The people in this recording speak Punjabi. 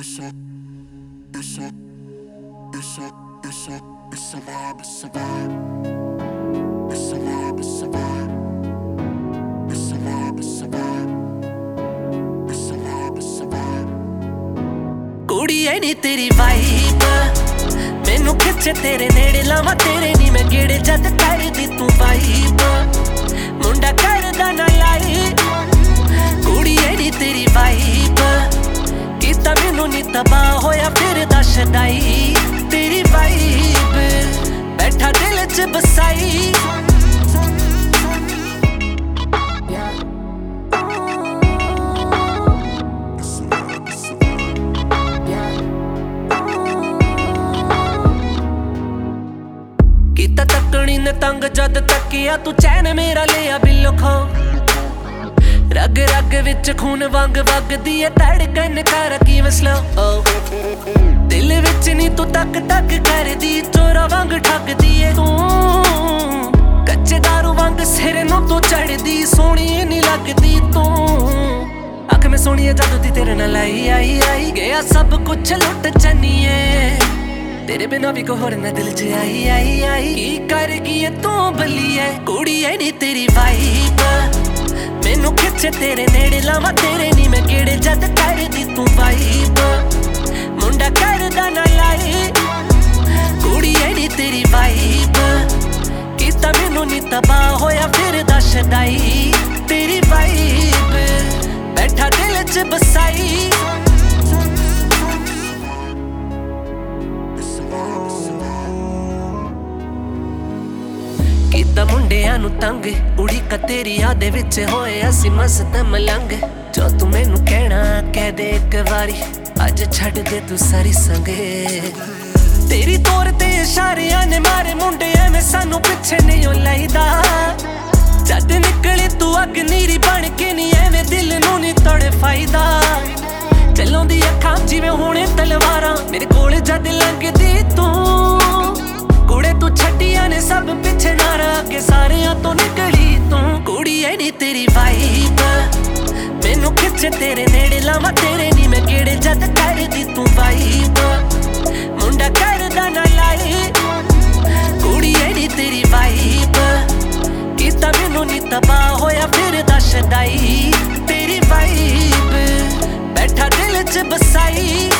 It's a, it's a, it's a, it's a, it's a vibe, it's a vibe. It's a vibe, it's a vibe. It's a vibe, it's a vibe. It's a vibe, it's a vibe. ਕੁੜੀ ਐ ਨੀ ਤੇਰੀ ਵਾਈਬ ਮੈਨੂੰ ਖਿੱਚੇ ਤੇਰੇ ਨੇੜੇ ਲਾਵਾਂ ਤੇਰੇ ਨੀ ਮੈਂ ਗੇੜੇ ਜਦ ਕਰਦੀ ਤੂੰ ਵਾਈਬ ਨੀ ਤਬਾਹ ਹੋਇਆ, ਫਿਰ ਦਾ ਸ਼ਦਾਈ ਤੇਰੀ ਵਾਈਬ ਬੈਠਾ ਦਿਲ 'ਚ ਬਸਾਈ It's ਕੀਤਾ ਤੱਕਣੀ ਨੇ ਤੰਗ ਜਦ ਤੱਕਿਆ ਤੂੰ ਚੈਨ ਮੇਰਾ ਲਿਆ ਬਿੱਲੋ ਖਾਂ ਰਗ ਵਿੱਚ ਖੂਨ ਵਾਂਗ ਵਗਦੀ ਏ ਧੜਕਨ ਕਰ ਕੀ ਵਸਲੋ oh, ਦਿਲ ਵਿੱਚ ਨਹੀਂ ਤੂੰ ਤੱਕ ਤੱਕ ਕਰਦੀ, ਚੋਰਾ ਵਾਂਗ ਠੱਗਦੀ ਏ ਤੂੰ। ਕੱਚੇ ਦਾਰੂ ਵਾਂਗ ਸਿਰ ਨੂੰ ਤੂੰ ਚੜਦੀ ਸੋਹਣੀ ਨਹੀਂ ਲੱਗਦੀ ਤੂੰ। ਅੱਖ ਮੈਂ ਸੋਹਣੀ ਜਦੋਂ ਦੀ ਤੇਰੇ ਨਾਲ ਆਈ ਆਈ ਆਈ ਗਿਆ, ਸਭ ਕੁਝ ਲੁੱਟ ਚੰਨੀਏ ਤੇਰੇ ਬਿਨਾ ਵੀ ਕੋਈ ਹੋਰ ਨਾ ਦਿਲ 'ਚ ਆਈ ਆਈ ਆਈ। ਕੀ ਕਰ ਗਈ ਏ ਤੂੰ ਬੱਲੀਏ ਕੁੜੀ ਐ ਨੀ ਤੇਰੀ ਵਾਈਬ ਮੈਨੂੰ ਖਿੱਚੇ ਤੇਰੇ ਨੇੜੇ ਲਾਵਾਂ, ਤੇਰੇ ਨੀ ਮੈਂ ਕਿਹੜੇ ਜਦ ਕਰਦੀ ਤੂੰ ਵਾਈਬ ਮੁੰਡਾ ਕਰਦਾ ਨਾ ਲਾਈ ਕੁੜੀ ਐ ਤੇਰੀ ਵਾਈਬ ਕੀਤਾ ਮੈਨੂੰ ਨੀ ਤਬਾਹ ਹੋਇਆ, ਫਿਰ ਦਾ ਸ਼ਦਾਈ ਤੇਰੀ ਵਾਈਬ ਬੈਠਾ ਦਿਲ 'ਚ ਬਸਾਈ ਕੀਤਾ ਮੁੰਡਿਆਂ ਨੂੰ ਤੰਗ। ਉੜੀ ਕ ਤੇਰੀ ਵਿੱਚ ਹੋਏ, ਅਸੀਂ ਮਸਤ ਮਲੰਗ। ਜੋ ਤੂੰ ਮੈਨੂੰ ਕਹਿਣਾ, ਕਹਿ ਦੇ ਇੱਕ ਵਾਰੀ। ਅੱਜ ਛੱਡ ਦੇ ਤੂੰ ਸਾਰੀ ਸੰਗੇ। ਤੇਰੀ ਤੋਰ ਤੇ ਇਸ਼ਾਰਿਆਂ ਨੇ ਮਾਰੇ ਮੁੰਡੇ, ਐਵੇਂ ਸਾਨੂੰ ਪਿੱਛੇ ਨਹੀਂ ਓ ਲਈਦਾ। ਜਦ ਨਿਕਲੇ ਤੂੰ ਅੱਗ ਨੀਰੀ ਬਣ ਕੇ ਨਹੀਂ ਐਵੇਂ ਦਿਲ ਨੂੰ ਨਹੀਂ ਤੋੜੇ ਫਾਇਦਾ। ਚੱਲੋਂਦੀ ਅੱਖਾਂ ਜਿਵੇਂ ਹੁਣੇ ਤਲਵਾਰਾਂ, ਮੇਰੇ ਕੋਲ ਜਦ ਲੰਘਦੀ ਤੂੰ। ਤੂੰ ਕੁੜੀ ਨੀ ਤੇਰੀ ਵਾਈਬ ਮੈਨੂੰ ਖਿੱਚੇ ਤੇਰੇ ਨੇੜੇ ਲਾਵਾਂ, ਤੇਰੇ ਨੀ ਮੈਂ ਕਿਹੜੇ ਜਦ ਕਰਦੀ ਤੂੰ ਵਾਈਬ ਮੁੰਡਾ ਕਰਦਾ ਨਾ ਲਾਈ ਕੁੜੀ ਐ ਨੀ ਤੇਰੀ ਵਾਈਬ ਕੀਤਾ ਮੈਨੂੰ ਨੀ ਤਬਾਹ ਹੋਇਆ, ਫਿਰ ਦਾ ਸ਼ਦਾਈ ਤੇਰੀ ਵਾਈਬ ਬੈਠਾ ਦਿਲ 'ਚ ਬਸਾਈ